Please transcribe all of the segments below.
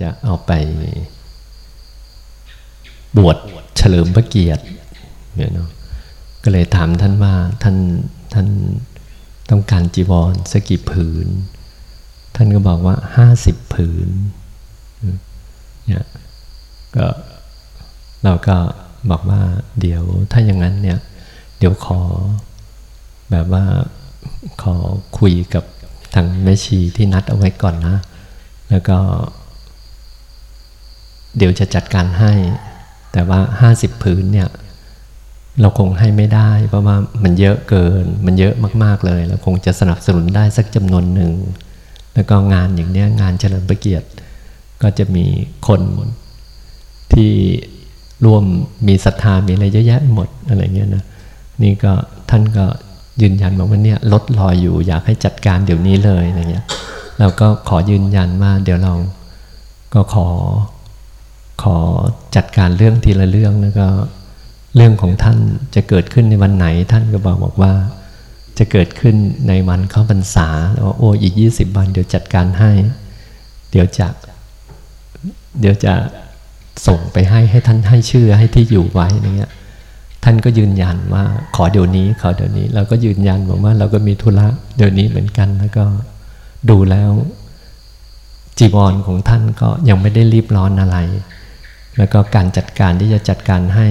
จะเอาไป บวชเฉลิมพระเกียรติเนี่ยเนาะก็เลยถามท่านว่าท่านท่านต้องการจีวรสักกี่ผืน ท่านก็บอกว่าห้าสิบผืนเนี่ยก็เราก็บอกว่าเดี๋ยวถ้าอย่างนั้นเนี่ย เดี๋ยวขอแบบว่าขอคุยกับทางแม่ชีที่นัดเอาไว้ก่อนนะ แล้วก็ เดี๋ยวจะจัดการให้ แต่ว่าห้าสิบผืนเนี่ยเราคงให้ไม่ได้ เพราะว่ามันเยอะเกิน มันเยอะมากๆเลย เราคงจะสนับสนุนได้สักจำนวนหนึ่ง แล้วก็งานอย่างเนี้ยงานเฉลิมพระเกียรติ ก็จะมีคนที่ร่วมมีศรัทธามีอะไรเยอะแยะหมดอะไรเงี้ยนะนี่ก็ท่านก็ยืนยันบอกว่าเนี่ยลดรอยอยู่อยากให้จัดการเดี๋ยวนี้เลยอะไรเงี้ยเราก็ขอยืนยันว่าเดี๋ยวเราก็ขอ ขอจัดการเรื่องทีละเรื่องแล้วก็เรื่องของท่านจะเกิดขึ้นในวันไหนท่านก็บอกบอกว่า จะเกิดขึ้นในวันเข้าพรรษาแล้วโอ้อีกยี่สิบวันเดี๋ยวจัดการให้ เดี๋ยวจะเดี๋ยวจะส่งไปให้ให้ท่านให้ชื่อให้ที่อยู่ไว้อะไรเงี้ยท่านก็ยืนยันว่าขอเดี๋ยวนี้ขอเดี๋ยวนี้เราก็ยืนยันบอกว่าเราก็มีธุระเดี๋ยวนี้เหมือนกันแล้วก็ดูแล้วจีวรของท่านก็ยังไม่ได้รีบร้อนอะไร แล้วก็การจัดการที่จะจัดการให้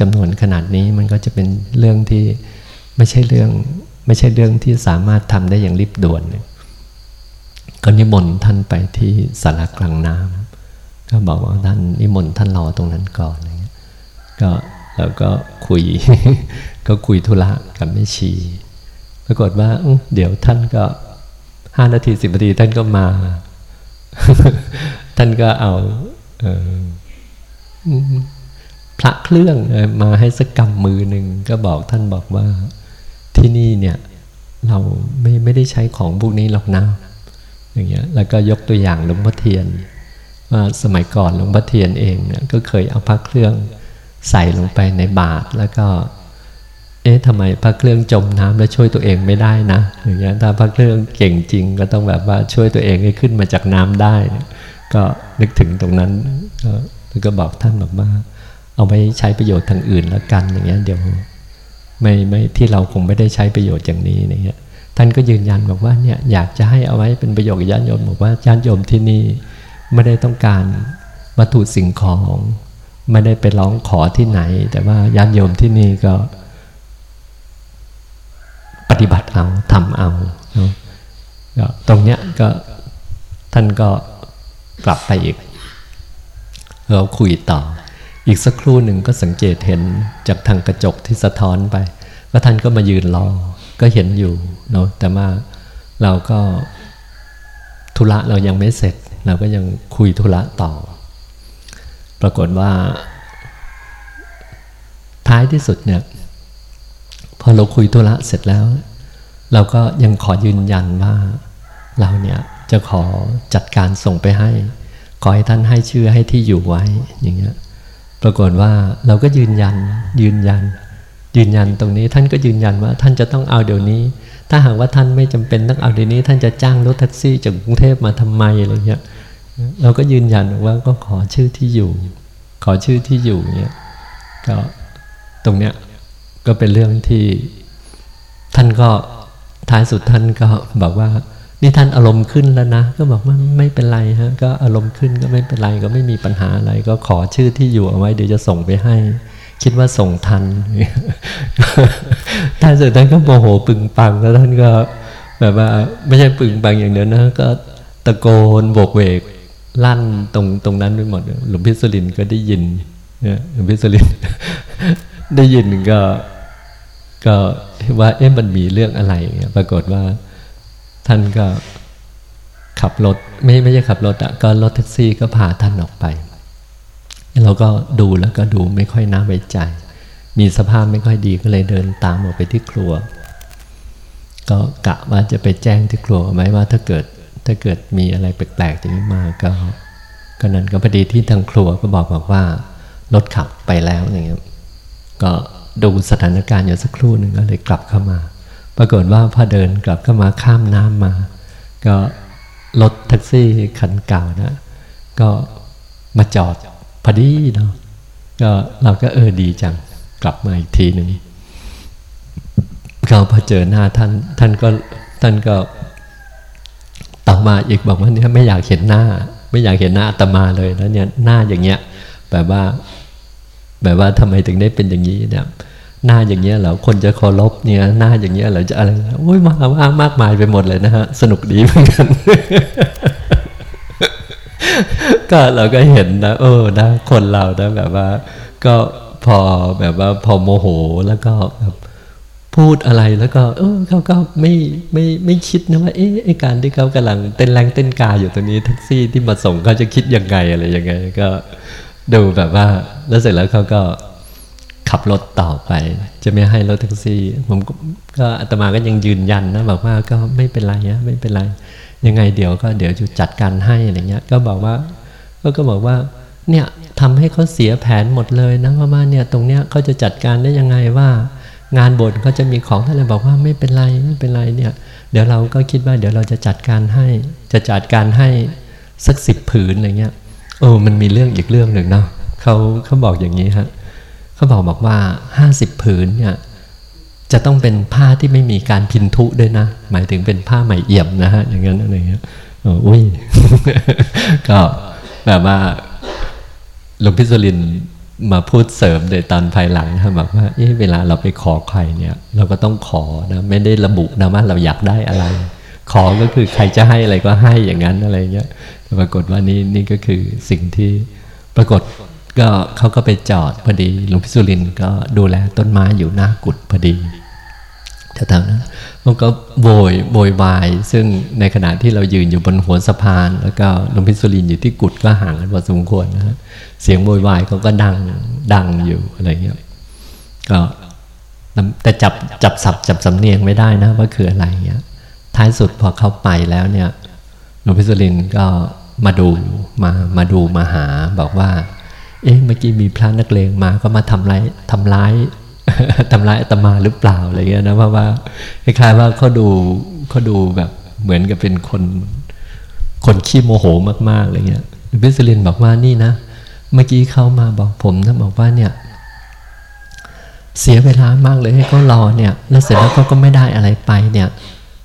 จำนวนขนาดนี้มันก็จะเป็นเรื่องที่ไม่ใช่เรื่องไม่ใช่เรื่องที่สามารถทำได้อย่างรีบด่วนก็นิมนต์ท่านไปที่สารกลางน้ำก็บอกว่าท่านนิมนต์ท่านรอตรงนั้นก่อนอะไรเงี้ยก็แล้วก็คุย ก็คุยธุระกับแม่ชี ปรากฏว่าเดี๋ยวท่านก็ห้านาทีสิบนาทีท่านก็มา ท่านก็เอาเออ พระเครื่องมาให้สักกำมือหนึ่งก็บอกท่านบอกว่าที่นี่เนี่ยเราไม่ไม่ได้ใช้ของพวกนี้หรอกนะอย่างเงี้ยแล้วก็ยกตัวอย่างหลวงพ่อเทียนว่าสมัยก่อนหลวงพ่อเทียนเองเนี่ยก็เคยเอาพระเครื่องใส่ลงไปในบาตรแล้วก็ เอ๊ะทำไมพระเครื่องจมน้ำแล้วช่วยตัวเองไม่ได้นะอย่างเงี้ยถ้าพระเครื่องเก่งจริงก็ต้องแบบว่าช่วยตัวเองให้ขึ้นมาจากน้ำได้ ก็นึกถึงตรงนั้น ก็ก็บอกท่านบอกว่า เอาไปใช้ประโยชน์ทางอื่นแล้วกันอย่างเงี้ยเดี๋ยวไม่ไม่ที่เราคงไม่ได้ใช้ประโยชน์อย่างนี้อย่างเงี้ยท่านก็ยืนยันบอกว่าเนี่ยอยากจะให้เอาไว้เป็นประโยชน์กับญาติโยมบอกว่าญาติโยมที่นี่ไม่ได้ต้องการวัตถุสิ่งของไม่ได้ไปร้องขอที่ไหน แต่ว่าญาติโยมที่นี่ก็ ปฏิบัติเอาทำเอาเนาะตรงเนี้ยก็ท่านก็กลับไปอีก เราคุยต่อ อีกสักครู่หนึ่งก็สังเกตเห็นจากทางกระจกที่สะท้อนไปก็ท่านก็มายืนรอก็เห็นอยู่เนาะแต่ว่าเราก็ธุระเรายังไม่เสร็จ เราก็ยังคุยธุระต่อ ปรากฏว่า ท้ายที่สุดเนี่ยพอเราคุยธุระเสร็จแล้ว เราก็ยังขอยืนยันว่า เราเนี่ยจะขอจัดการส่งไปให้ ขอให้ท่านให้ชื่อให้ที่อยู่ไว้อย่างเงี้ยปรากฏว่าเราก็ยืนยันยืนยัน ยืนยันตรงนี้ท่านก็ยืนยันว่า ท่านจะต้องเอาเดี๋ยวนี้ ถ้าหากว่าท่านไม่จำเป็นต้องเอาเดี๋ยวนี้ ท่านจะจ้างรถแท็กซี่จากกรุงเทพมาทำไมอะไรเงี้ยเราก็ยืนยันว่าก็ขอชื่อที่อยู่ ขอชื่อที่อยู่เนี่ยก็ตรงเนี้ยก็เป็นเรื่องที่ท่านก็ท้ายสุดท่านก็บอกว่า นี่ท่านอารมณ์ขึ้นแล้วนะ ก็บอกว่าไม่เป็นไรฮะก็อารมณ์ขึ้นก็ไม่เป็นไรก็ไม่มีปัญหาอะไร ก็ขอชื่อที่อยู่เอาไว้เดี๋ยวจะส่งไปให้ คิดว่าส่งทันท้ายสุดท่านก็โมโหปึงปังแล้วท่านก็ แบบว่าไม่ใช่ปึงปังอย่างเดียวนะ ก็ตะโกนโบกเวกลั่นตรงตรงนั้นไปหมดหลวงพิสลินก็ได้ยินเนี่ยหลวงพิสลินได้ยินก็ ก็ว่าเอ๊ะมันมีเรื่องอะไรปรากฏว่า ท่านก็ขับรถไม่ไม่ใช่ขับรถอะก็รถแท็กซี่ก็พาท่านออกไป เราก็ดูแล้วก็ดูไม่ค่อยน่าไว้ใจ มีสภาพไม่ค่อยดีก็เลยเดินตามออกไปที่ครัว ก็กะว่าจะไปแจ้งที่ครัวไหมว่าถ้าเกิดถ้าเกิดมีอะไรแปลกๆอย่างนี้มาก็ก็นั้นก็พอดีที่ทางครัวก็บอกบอกว่ารถขับไปแล้วอย่างเงี้ยก็ดูสถานการณ์อยู่สักครู่หนึ่งก็เลยกลับเข้ามา ปรากฏว่าพอเดินกลับเข้ามาข้ามน้ำมา ก็รถแท็กซี่คันเก่านะ ก็มาจอดพอดีเนาะก็เราก็เออดีจังกลับมาอีกทีหนึ่งก็พอเจอหน้าท่าน ท่านก็ท่านก็ต่อมาอีกบอกว่าเนี่ยไม่อยากเห็นหน้า ไม่อยากเห็นหน้าอาตมาเลยแล้วเนี่ยหน้าอย่างเงี้ยแบบว่า แบบว่าทำไมถึงได้เป็นอย่างนี้เนี่ย หน้าอย่างเงี้ยเหรอคนจะเคารพเนี่ยหน้าอย่างเงี้ยเหรอจะอะไรโอ้ยมาว่ามากมายไปหมดเลยนะฮะสนุกดีเหมือนกัน ก็เราก็เห็นนะเออนะคนเรานะแบบว่า ก็พอแบบว่าพอโมโหแล้วก็แบบพูดอะไรแล้วก็ เออเขาก็ไม่ไม่ไม่คิดนะว่าเอ๊ะไอการที่เขากำลังเต้นแรงเต้นกาอยู่ตรงนี้แท็กซี่ที่มาส่งเขาจะคิดยังไงอะไรยังไง ก็ดูแบบว่าแล้วเสร็จแล้วเขาก็ ขับรถต่อไป จะไม่ให้รถแท็กซี่ ผมก็อาตมาก็ยังยืนยันนะบอกว่าก็ไม่เป็นไรนะไม่เป็นไร ยังไงเดี๋ยวก็เดี๋ยวจะจัดการให้อะไรเงี้ย ก็บอกว่า ก็ก็บอกว่าเนี่ยทำให้เขาเสียแผนหมดเลยนะว่าเนี่ยตรงเนี้ยเขาจะจัดการได้ยังไงว่างานบทเขาจะมีของท่านเลยบอกว่าไม่เป็นไรไม่เป็นไรเนี่ย เดี๋ยวเราก็คิดว่าเดี๋ยวเราจะจัดการให้จะจัดการให้สักสิบผืนอะไรเงี้ยโอ้มันมีเรื่องอีกเรื่องหนึ่งเนาะเขาเขาบอกอย่างนี้ฮะ เขาบอกบอกว่าห้าสิบผืนเนี่ยจะต้องเป็นผ้าที่ไม่มีการพินทุด้วยนะ หมายถึงเป็นผ้าไหมเอี่ยมนะฮะอย่างนั้นอะไรเงี้ยอุ้ยก็แบบว่าหลวงพิสุรินมาพูดเสริมในตอนภายหลังนะแบบว่าเวลาเราไปขอใครเนี่ย เราก็ต้องขอนะไม่ได้ระบุนะว่าเราอยากได้อะไร ขอก็คือใครจะให้อะไรก็ให้อย่างนั้นอะไรเงี้ยปรากฏว่านี่นี่ก็คือสิ่งที่ปรากฏ ก็เขาก็ไปจอดพอดีหลวงพิสุรินก็ดูแลต้นไม้อยู่หน้ากุดพอดีแถวๆนั้นมันก็โวยโวยวาย ซึ่งในขณะที่เรายืนอยู่บนหัวสะพาน แล้วก็หลวงพิสุรินอยู่ที่กุดก็ห่างกันพอสมควรนะฮะเสียงโวยวายเขาก็ดังดังอยู่อะไรเงี้ยก็แต่จับจับสับจับสำเนียงไม่ได้นะว่าคืออะไรเงี้ยท้ายสุดพอเขาไปแล้วเนี่ยหลวงพิสุรินก็มาดูมามาดูมาหาบอกว่า เอ๊ะเมื่อกี้มีพระนักเลงมาก็มาทำร้ายทำร้ายทำร้ายอาตมาหรือเปล่าอะไรเงี้ยนะเพราะว่าคล้ายๆว่าเขาดูเขาดูแบบเหมือนกับเป็นคนคนขี้โมโหมากๆอะไรเงี้ยพิสลินบอกว่านี่นะ เมื่อกี้เขามาบอกผมนะบอกว่าเนี่ย เสียเวลามากเลยให้เขารอเนี่ย แล้วเสร็จแล้วเขาก็ไม่ได้อะไรไปเนี่ย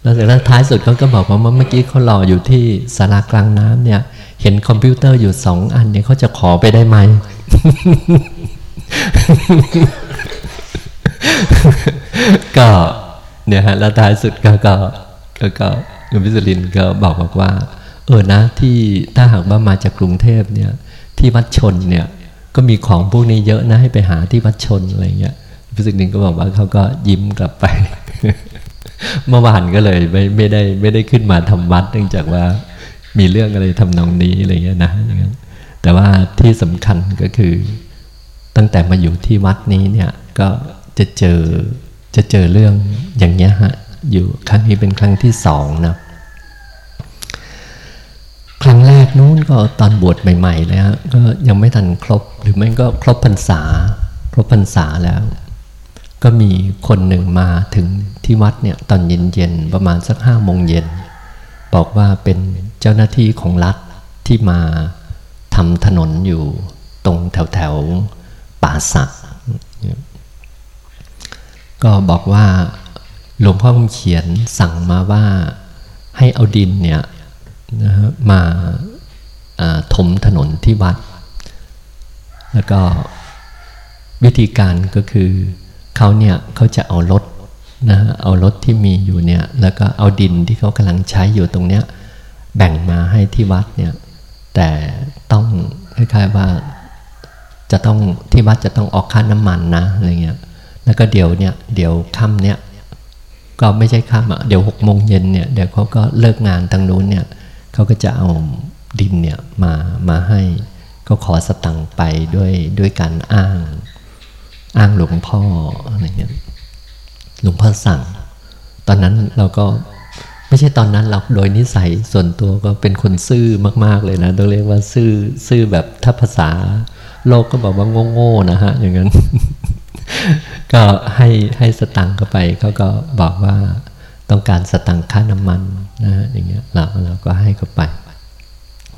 แล้วเสร็จแล้วท้ายสุดเขาก็บอกว่าเมื่อกี้เขารออยู่ที่ศาลากลางน้ำเนี่ย เห็นคอมพิวเตอร์อยู่สองอันเนี่ยเขาจะขอไปได้ไหม ก็เนี่ยฮะแล้วท้ายสุดก็ก็ก็ก็หลวงพิสุรินก็บอกบอกว่า เออนะที่ถ้าหากว่ามาจากกรุงเทพเนี่ย ที่วัดชนเนี่ย ก็มีของพวกนี้เยอะนะให้ไปหาที่วัดชนอะไรเงี้ยพิสุรินก็บอกว่าเขาก็ยิ้มกลับไปเมื่อวานก็เลยไม่ไม่ได้ไม่ได้ขึ้นมาทำวัดเนื่องจากว่า มีเรื่องอะไรทำนองนี้อะไรเงี้ยนะอย่างนั้นแต่ว่าที่สำคัญก็คือตั้งแต่มาอยู่ที่วัดนี้เนี่ยก็จะเจอจะเจอเรื่องอย่างเงี้ยฮะอยู่ครั้งนี้เป็นครั้งที่สองนะครั้งแรกนู้นก็ตอนบวชใหม่ ๆ เลยฮะก็ยังไม่ทันครบหรือไม่ก็ครบพรรษา ครบพรรษาแล้ว ก็มีคนหนึ่งมาถึงที่วัดเนี่ยตอนเย็นๆประมาณสักห้าโมงเย็นบอกว่าเป็น เจ้าหน้าที่ของรัฐที่มาทำถนนอยู่ตรงแถวๆป่าสัก ก็บอกว่าหลวงพ่อคำเขียนสั่งมาว่าให้เอาดินเนี่ยนะฮะมาถมถนนที่วัด แล้วก็วิธีการก็คือเขาเนี่ยเขาจะเอารถนะเอารถที่มีอยู่เนี่ยแล้วก็เอาดินที่เขากำลังใช้อยู่ตรงเนี้ย แบ่งมาให้ที่วัดเนี่ย แต่ต้องคล้ายๆว่า จะต้องที่วัดจะต้องออกค่าน้ำมันนะอะไรเงี้ย แล้วก็เดี๋ยวเนี่ยเดี๋ยวค่ำเนี่ยก็ไม่ใช่ค่ำอะเดี๋ยวหกโมงเย็นเนี่ยเดี๋ยวเขาก็เลิกงานทางนู้นเนี่ยเขาก็จะเอาดินเนี่ยมามาให้ก็ขอสตังค์ไปด้วยด้วยการอ้าง อ้างหลวงพ่ออะไรเงี้ยหลวงพ่อสั่ง ตอนนั้นเราก็ ไม่ใช่ตอนนั้นเราโดยนิสัยส่วนตัวก็เป็นคนซื่อมาก ๆเลยนะต้องเรียกว่าซื่อซื่อแบบถ้าภาษา โลกก็บอกว่าโง่ๆนะฮะอย่างนั้น ก็ให้ให้สตังค์เข้าไปเขาก็บอกว่าต้องการสตังค์ค่าน้ำมันนะฮะอย่างเงี้ยเราเราก็ให้เข้าไป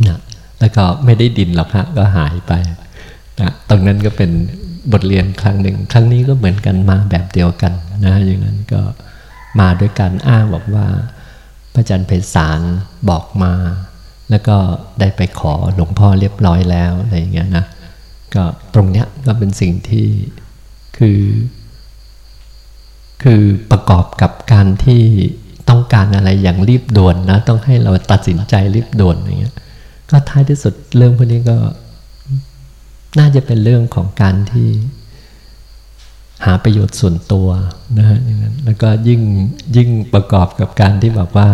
นะแล้วก็ไม่ได้ดินหรอกฮะก็หายไปนะตรงนั้นก็เป็นบทเรียนครั้งหนึ่ง ครั้งนี้ก็เหมือนกันมาแบบเดียวกันนะอย่างนั้นก็มาด้วยการอ้างบอกว่า พระอาจารย์เพศารบอกมา แล้วก็ได้ไปขอหลวงพ่อเรียบร้อยแล้วอะไรอย่างเงี้ยนะก็ตรงเนี้ยก็เป็นสิ่งที่คือ คือประกอบกับการที่ต้องการอะไรอย่างรีบด่วนนะ ต้องให้เราตัดสินใจรีบด่วนอย่างเงี้ยก็ท้ายที่สุดเรื่องพวกนี้ก็ น่าจะเป็นเรื่องของการที่ หาประโยชน์ส่วนตัวนะฮะอย่างนั้นแล้วก็ยิ่งยิ่งประกอบกับการที่แบบว่า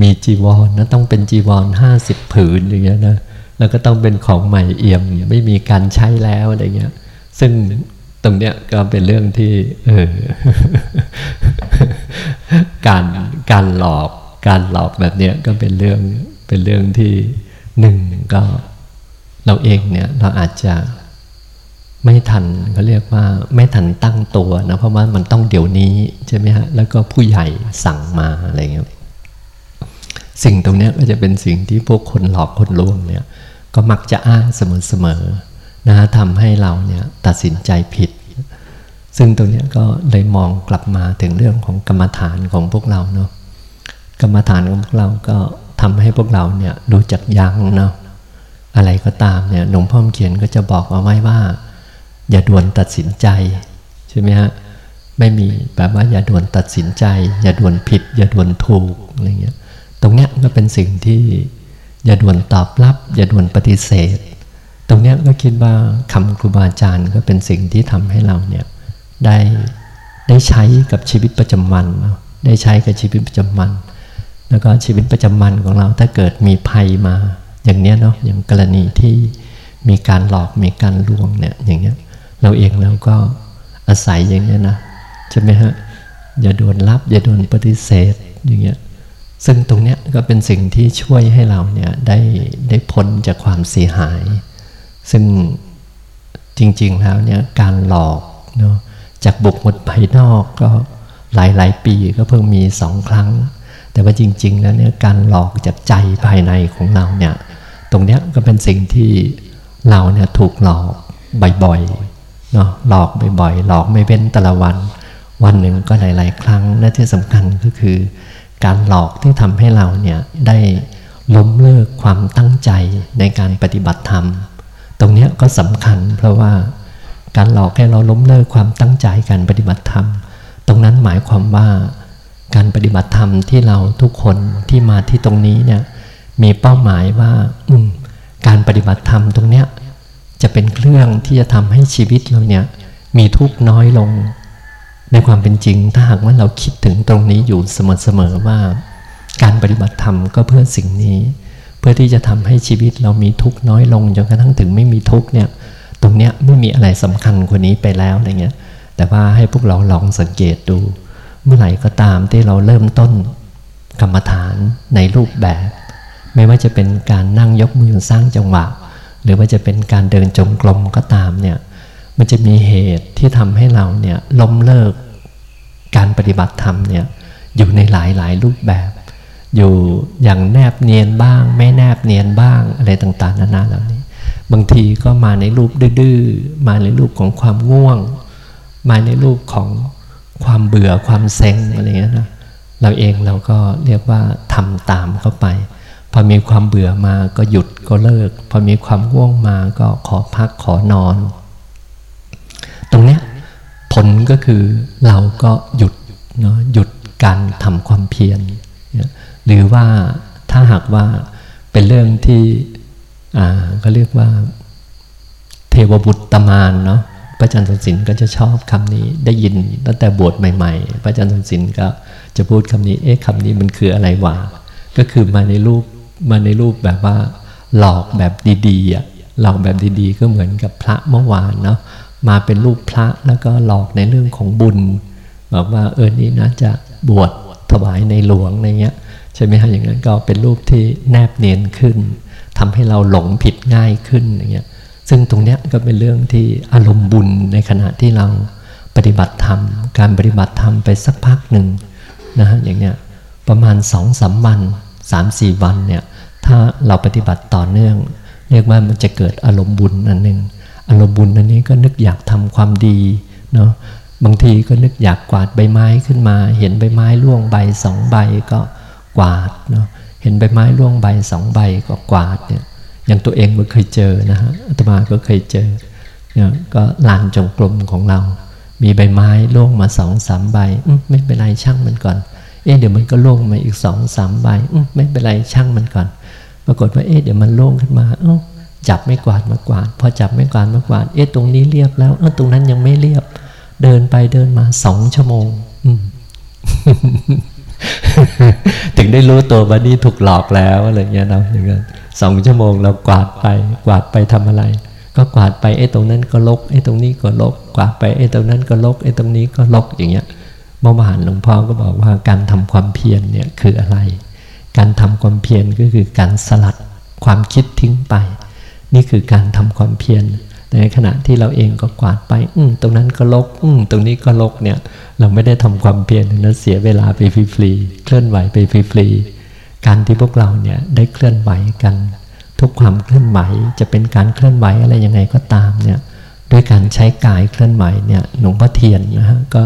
มีจีวรนะต้องเป็นจีวรห้าสิบผืนอย่างเงี้ยนะแล้วก็ต้องเป็นของใหม่เอี่ยมไม่มีการใช้แล้วอะไรเงี้ย ซึ่งตรงเนี้ยก็เป็นเรื่องที่เออการการหลอกการหลอกแบบเนี้ยก็เป็นเรื่องเป็นเรื่องที่หนึ่งก็เราเองเนี่ยเราอาจจะ ไม่ทันเขาเรียกว่าไม่ทันตั้งตัวนะเพราะว่ามันต้องเดี๋ยวนี้ใช่ไหมฮะแล้วก็ผู้ใหญ่สั่งมาอะไรเงี้ยสิ่งตรงนี้ก็จะเป็นสิ่งที่พวกคนหลอกคนลวงเนี่ยก็มักจะอ้างเสมอๆนะทำให้เราเนี่ยตัดสินใจผิด ซึ่งตรงนี้ก็เลยมองกลับมาถึงเรื่องของกรรมฐานของพวกเราเนาะกรรมฐานของพวกเราก็ทำให้พวกเราเนี่ยรู้จักยั้งเนาะอะไรก็ตามเนี่ยหลวงพ่อเขียนก็จะบอกเอาไว้ว่า อย่าด่วนตัดสินใจใช่ไหมฮะไม่มีแบบว่าอย่าด่วนตัดสินใจ อย่าด่วนผิด อย่าด่วนถูกอะไรเงี้ยตรงเนี้ยก็เป็นสิ่งที่อย่าด่วนตอบรับ อย่าด่วนปฏิเสธ ตรงเนี้ยก็คิดว่าคำครูบาอาจารย์ก็เป็นสิ่งที่ทำให้เราเนี่ยได้ได้ใช้กับชีวิตประจำวันได้ใช้กับชีวิตประจำวัน แล้วก็ชีวิตประจำวันของเราถ้าเกิดมีภัยมาอย่างเนี้ยเนาะอย่างกรณีที่มีการหลอกมีการลวงเนี่ยอย่างเงี้ย เราเองเราก็อาศัยอย่างนี้นะใช่ไหมฮะอย่าโดนรับอย่าโดนปฏิเสธอย่างเงี้ยซึ่งตรงเนี้ยก็เป็นสิ่งที่ช่วยให้เราเนี่ยได้ได้พ้นจากความเสียหาย ซึ่งจริงๆแล้วเนี่ยการหลอกเนาะจากบุคคลภายนอกก็หลายๆปีก็เพิ่งมีสองครั้ง แต่ว่าจริงๆแล้วเนี่ยการหลอกจากใจภายในของเราเนี่ยตรงเนี้ยก็เป็นสิ่งที่เราเนี่ยถูกหลอกบ่อยๆ เนาะหลอกบ่อยๆหลอกไม่เป็นแต่ละวัน วันหนึ่งก็หลาย ๆ ครั้งและที่สำคัญก็คือ การหลอกที่ทำให้เราเนี่ยได้ล้มเลิกความตั้งใจในการปฏิบัติธรรม ตรงนี้ก็สำคัญเพราะว่าการหลอกให้เราล้มเลิกความตั้งใจการปฏิบัติธรรม ตรงนั้นหมายความว่า การปฏิบัติธรรมที่เราทุกคนที่มาที่ตรงนี้เนี่ยมีเป้าหมายว่าการปฏิบัติธรรมตรงเนี้ย จะเป็นเครื่องที่จะทำให้ชีวิตเราเนี่ยมีทุกข์น้อยลง ในความเป็นจริง ถ้าหากว่าเราคิดถึงตรงนี้อยู่เสมอๆว่า การปฏิบัติธรรมก็เพื่อสิ่งนี้ เพื่อที่จะทำให้ชีวิตเรามีทุกข์น้อยลงจนกระทั่งถึงไม่มีทุกข์เนี่ยตรงเนี้ยไม่มีอะไรสำคัญกว่านี้ไปแล้วอะไรเงี้ยแต่ว่าให้พวกเราลองสังเกตดู เมื่อไหร่ก็ตามที่เราเริ่มต้นกรรมฐานในรูปแบบ ไม่ว่าจะเป็นการนั่งยกมือสร้างจังหวะ หรือว่าจะเป็นการเดินจงกรมก็ตามเนี่ยมันจะมีเหตุที่ทำให้เราเนี่ยล้มเลิกการปฏิบัติธรรมเนี่ยอยู่ในหลายหลายรูปแบบ อยู่อย่างแนบเนียนบ้าง ไม่แนบเนียนบ้างอะไรต่างๆนานาเหล่านี้ บางทีก็มาในรูปดื้อมาในรูปของความง่วง มาในรูปของความเบื่อความเซ็งอะไรเงี้ยนะเราเองเราก็เรียกว่าทำตามเข้าไป อมีความเบื่อมาก็หยุดก็เลิก พอมีความง่วงมาก็ขอพักขอนอน ตรงเนี้ยผลก็คือเราก็หยุดเนาะหยุดการทำความเพียร หรือว่าถ้าหากว่าเป็นเรื่องที่อ่าก็เรียกว่า เทวบุตรตมานเนาะพระอาจารย์สนสินก็จะชอบคำนี้ได้ยินตั้งแต่บวชใหม่ๆ พระอาจารย์สนสินก็จะพูดคำนี้ เอ๊ะคำนี้มันคืออะไรวะ ก็คือมาในรูป มาในรูปแบบว่า หลอกแบบดีๆอะหลอกแบบดีๆ ก็เหมือนกับพระเมื่อวานเนาะมาเป็นรูปพระแล้วก็หลอกในเรื่องของบุญ บอกว่าเออนี่นะจะบวชถวายในหลวงอะไรเงี้ยใช่ไหมฮะอย่างนั้นก็เป็นรูปที่แนบเนียนขึ้นทำให้เราหลงผิดง่ายขึ้นอย่างเงี้ยซึ่งตรงเนี้ยก็เป็นเรื่องที่อารมณ์บุญในขณะที่เราปฏิบัติธรรม การปฏิบัติธรรมไปสักพักหนึ่งนะฮะอย่างเนี้ยประมาณสองสามวัน สามสี่วันเนี่ยถ้าเราปฏิบัติต่อเนื่อง เรียกว่ามันจะเกิดอารมณ์บุญอันหนึ่งอารมณ์บุญอันนี้ก็นึกอยากทำความดีเนาะบางทีก็นึกอยากกวาดใบไม้ขึ้นมา เห็นใบไม้ร่วงใบสองใบก็กวาดเนาะเห็นใบไม้ร่วงใบสองใบก็กวาดเนี่ยอย่างตัวเองก็เคยเจอนะฮะอาตมาก็เคยเจอเนี่ยก็ลานจงกรมของเรา มีใบไม้ร่วงมาสองสามใบไม่เป็นไรช่างมันก่อน อ๊ะเดี๋ยวมันก็ร่งมาอีกสองสามใบไม่เป็นไรช่างมันก่อน ปรากฏว่าเอ๊ะเดี๋ยวมันร่งขึ้นมาเอ้าจับไม่กวาดมากวาด พอจับไม่กวาดมากวาด เอ๊ะตรงนี้เรียบแล้วเออตรงนั้นยังไม่เรียบ เดินไปเดินมาสองชั่วโมง อืถึงได้รู้ตัวว่านี่ถูกหลอกแล้วอะไรเงี้ยเราอย่างเงี้ยสองชั่วโมงเรากวาดไป กวาดไปทำอะไร ก็กวาดไปไอ้ตรงนั้นก็ลกไอ้ตรงนี้ก็ลก กวาดไปไอ้ตรงนั้นก็ลกไอ้ตรงนี้ก็ลกอย่างเงี้ย เมื่อวานหลวงพ่อก็บอกว่าการทำความเพียรเนี่ยคืออะไร การทำความเพียรก็คือการสลัดความคิดทิ้งไป นี่คือการทำความเพียรในขณะที่เราเองก็กวาดไป อืตรงนั้นก็ลก อืตรงนี้ก็ลกเนี่ยเราไม่ได้ทำความเพียรนั้นเสียเวลาไปฟรีๆเคลื่อนไหวไปฟรีๆการที่พวกเราเนี่ยได้เคลื่อนไหวกัน ทุกความเคลื่อนไหวจะเป็นการเคลื่อนไหวอะไรยังไงก็ตามเนี่ยด้วยการใช้กายเคลื่อนไหวเนี่ยหลวงพ่อเทียนนะฮะก็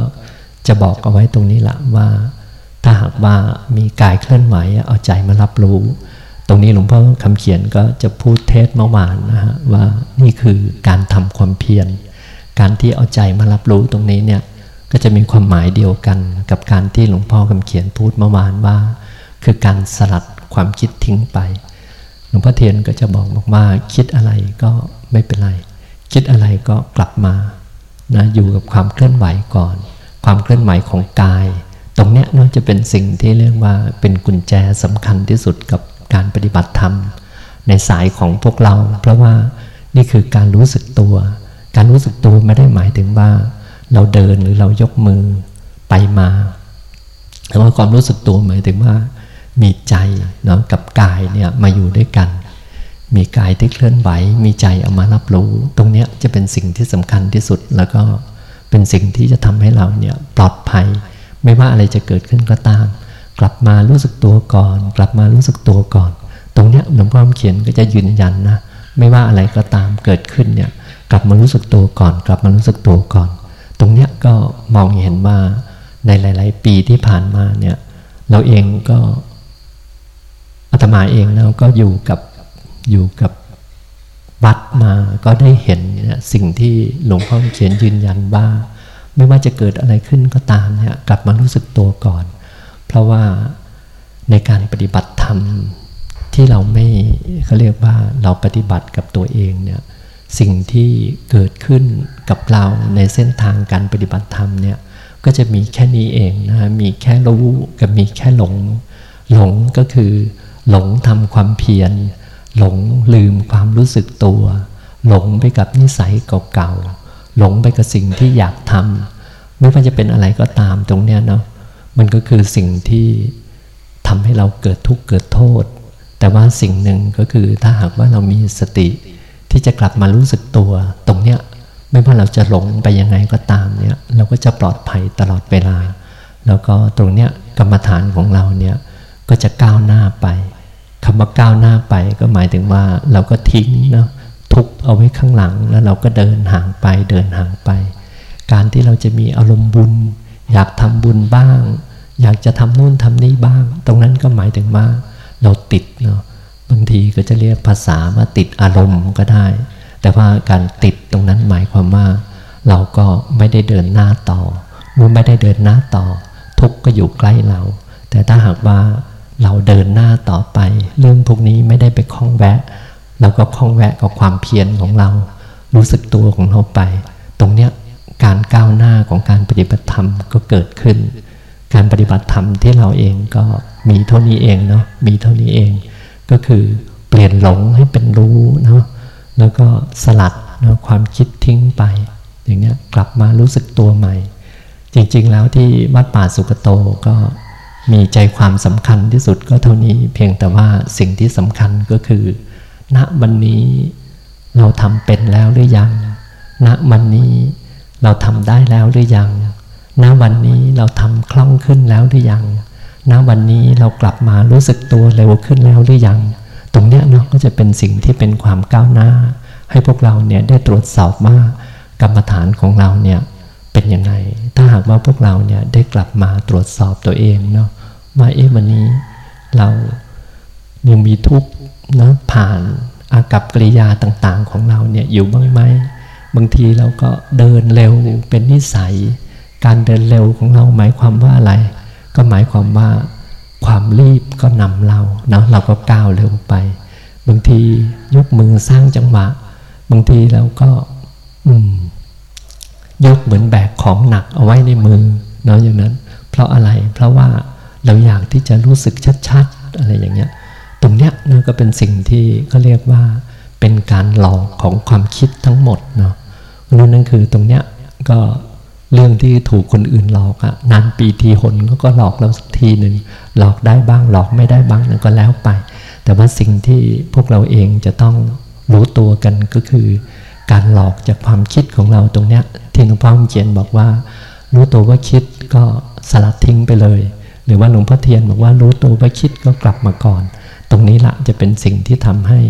จะบอกเอาไว้ตรงนี้ละว่า ถ้าหากว่ามีกายเคลื่อนไหวเอาใจมารับรู้ ตรงนี้หลวงพ่อคำเขียนก็จะพูดเทศเมื่อวานนะฮะว่านี่คือการทำความเพียรการที่เอาใจมารับรู้ตรงนี้เนี่ยก็จะมีความหมายเดียวกันกับการที่หลวงพ่อคำเขียนพูดเมื่อวานว่า คือการสลัดความคิดทิ้งไป หลวงพ่อเทียนก็จะบอกบอกว่าคิดอะไรก็ไม่เป็นไร คิดอะไรก็กลับมานะอยู่กับความเคลื่อนไหวก่อน ความเคลื่อนไหวของกาย ตรงเนี้ยน่าจะเป็นสิ่งที่เรียกว่าเป็นกุญแจสำคัญที่สุดกับการปฏิบัติธรรม ในสายของพวกเรา เพราะว่านี่คือการรู้สึกตัว การรู้สึกตัวไม่ได้หมายถึงว่า เราเดินหรือเรายกมือไปมาแต่ว่าความรู้สึกตัวหมายถึงว่า มีใจเนาะกับกายเนี่ยมาอยู่ด้วยกัน มีกายที่เคลื่อนไหว มีใจเอามารับรู้ ตรงเนี้ยจะเป็นสิ่งที่สำคัญที่สุดแล้วก็ เป็นสิ่งที่จะทำให้เราเนี่ยปลอดภัย ไม่ว่าอะไรจะเกิดขึ้นก็ตาม กลับมารู้สึกตัวก่อน กลับมารู้สึกตัวก่อน ตรงเนี้ยหลวงพ่อเขียนก็จะยืนยันนะไม่ว่าอะไรก็ตามเกิดขึ้นเนี่ยกลับมารู้สึกตัวก่อน กลับมารู้สึกตัวก่อน ตรงเนี้ยก็มองเห็นว่าในหลาย ๆ ปีที่ผ่านมาเนี่ยเราเองก็อาตมาเองนะก็อยู่กับอยู่กับ วัดมาก็ได้เห็นสิ่งที่หลวงพ่อเขียนยืนยันว่า ไม่ว่าจะเกิดอะไรขึ้นก็ตามเนี่ยกลับมารู้สึกตัวก่อน เพราะว่าในการปฏิบัติธรรมที่เราไม่เขาเรียกว่าเราปฏิบัติกับตัวเองเนี่ยสิ่งที่เกิดขึ้นกับเราในเส้นทางการปฏิบัติธรรมเนี่ยก็จะมีแค่นี้เองนะมีแค่รู้กับมีแค่หลง หลงก็คือหลงทำความเพียร หลงลืมความรู้สึกตัว หลงไปกับนิสัยเก่าๆหลงไปกับสิ่งที่อยากทำไม่ว่าจะเป็นอะไรก็ตามตรงเนี้ยเนาะมันก็คือสิ่งที่ทำให้เราเกิดทุกข์เกิดโทษ แต่ว่าสิ่งหนึ่งก็คือถ้าหากว่าเรามีสติ ที่จะกลับมารู้สึกตัว ตรงเนี้ยไม่ว่าเราจะหลงไปยังไงก็ตามเนี่ยเราก็จะปลอดภัยตลอดเวลา แล้วก็ตรงเนี้ยกรรมฐานของเราเนี่ยก็จะก้าวหน้าไป คำว่าก้าวหน้าไปก็หมายถึงว่าเราก็ทิ้งเนาะทุกเอาไว้ข้างหลังแล้วเราก็เดินห่างไปเดินห่างไป การที่เราจะมีอารมณ์บุญ อยากทำบุญบ้าง อยากจะทำนู่นทำนี่บ้าง ตรงนั้นก็หมายถึงว่าเราติดเนาะบางทีก็จะเรียกภาษาว่าติดอารมณ์ก็ได้ แต่ว่าการติดตรงนั้นหมายความว่า เราก็ไม่ได้เดินหน้าต่อเมื่อไม่ได้เดินหน้าต่อ ทุกก็อยู่ใกล้เรา แต่ถ้าหากว่า เราเดินหน้าต่อไป เรื่องพวกนี้ไม่ได้ไปคล้องแวะ เราก็คล้องแวะกับความเพียรของเรา รู้สึกตัวของเราไป ตรงเนี้ยการก้าวหน้าของการปฏิบัติธรรมก็เกิดขึ้น การปฏิบัติธรรมที่เราเองก็มีเท่านี้เองเนาะมีเท่านี้เอง ก็คือเปลี่ยนหลงให้เป็นรู้เนาะแล้วก็สลัดนะความคิดทิ้งไป อย่างเงี้ยกลับมารู้สึกตัวใหม่ จริงๆแล้วที่วัดป่าสุกโตก็ มีใจความสำคัญที่สุดก็เท่านี้ เพียงแต่ว่าสิ่งที่สำคัญก็คือ ณวันนี้เราทำเป็นแล้วหรือยัง ณวันนี้เราทำได้แล้วหรือยัง ณวันนี้เราทำคล่องขึ้นแล้วหรือยัง ณวันนี้เรากลับมารู้สึกตัวเร็วขึ้นแล้วหรือยัง ตรงเนี้ยเนาะก็จะเป็นสิ่งที่เป็นความก้าวหน้า ให้พวกเราเนี่ยได้ตรวจสอบว่ากรรมฐานของเราเนี่ย เป็นยังไง ถ้าหากว่าพวกเราเนี่ยได้กลับมาตรวจสอบตัวเองเนาะว่าเอ๊ะวันนี้เรายังมีทุกข์นะผ่านอากับกริยาต่างๆ ของเราเนี่ยอยู่บ้างไหมบางทีเราก็เดินเร็วเป็นนิสัย การเดินเร็วของเราหมายความว่าอะไร ก็หมายความว่าความรีบก็นำเราเนาะเราก็ก้าวเร็วไป บางทียกมือสร้างจังหวะ บางทีเราก็อืม ยกเหมือนแบกของหนักเอาไว้ในมือเนาะอย่างนั้น เพราะอะไรเพราะว่าเราอยากที่จะรู้สึกชัดๆ อะไรอย่างเงี้ยตรงเนี้ยนะก็เป็นสิ่งที่เขาเรียกว่าเป็นการหลอกของความคิดทั้งหมดเนาะนั่นคือตรงเนี้ยก็เรื่องที่ถูกคนอื่นหลอกอะนานปีทีหนเขาก็หลอกเราสักทีหนึ่งหลอกได้บ้างหลอกไม่ได้บ้างนั่นก็แล้วไป แต่ว่าสิ่งที่พวกเราเองจะต้องรู้ตัวกันก็คือ การหลอกจากความคิดของเราตรงเนี้ยที่หลวงพ่อเขียนบอกว่า รู้ตัวว่าคิดก็สลัดทิ้งไปเลย หรือว่าหลวงพ่อเทียนบอกว่ารู้ตัวว่าคิดก็กลับมาก่อน ตรงนี้ละจะเป็นสิ่งที่ทำให้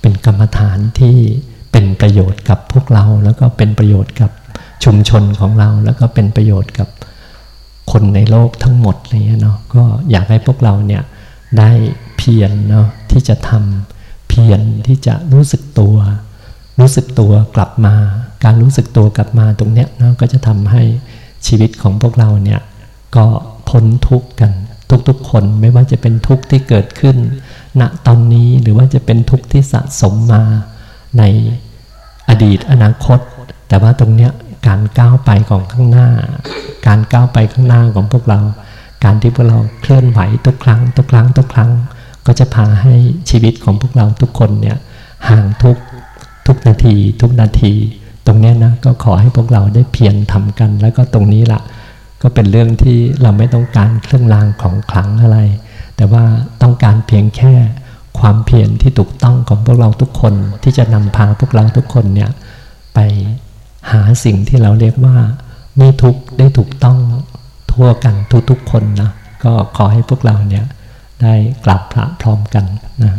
เป็นกรรมฐานที่เป็นประโยชน์กับพวกเรา แล้วก็เป็นประโยชน์กับชุมชนของเรา แล้วก็เป็นประโยชน์กับคนในโลกทั้งหมดอะไรเงี้ยเนาะก็อยากให้พวกเราเนี่ยได้เพียรเนาะที่จะทำเพียรที่จะรู้สึกตัว รู้สึกตัวกลับมา การรู้สึกตัวกลับมาตรงเนี้ยเนาะก็จะทำให้ชีวิตของพวกเราเนี่ยก็พ้นทุกข์กันทุกๆคนไม่ว่าจะเป็นทุกข์ที่เกิดขึ้น ณตอนนี้หรือว่าจะเป็นทุกข์ที่สะสมมาในอดีตอนาคต แต่ว่าตรงเนี้ยการก้าวไปของข้างหน้า การก้าวไปข้างหน้าของพวกเรา การที่พวกเราเคลื่อนไหวทุกครั้งทุกครั้งทุกครั้ง ก็จะพาให้ชีวิตของพวกเราทุกคนเนี่ยห่างทุกข์ ทุกนาที ทุกนาที ตรงนี้นะก็ขอให้พวกเราได้เพียรทำกัน แล้วก็ตรงนี้ละก็เป็นเรื่องที่เราไม่ต้องการเครื่องรางของขลังอะไร แต่ว่าต้องการเพียงแค่ความเพียรที่ถูกต้องของพวกเราทุกคนที่จะนำพาพวกเราทุกคนเนี่ยไปหาสิ่งที่เราเรียกว่าไม่ทุกได้ถูกต้องทั่วกันทุกๆคนนะก็ขอให้พวกเราเนี่ยได้กลับพระพร้อมกันนะ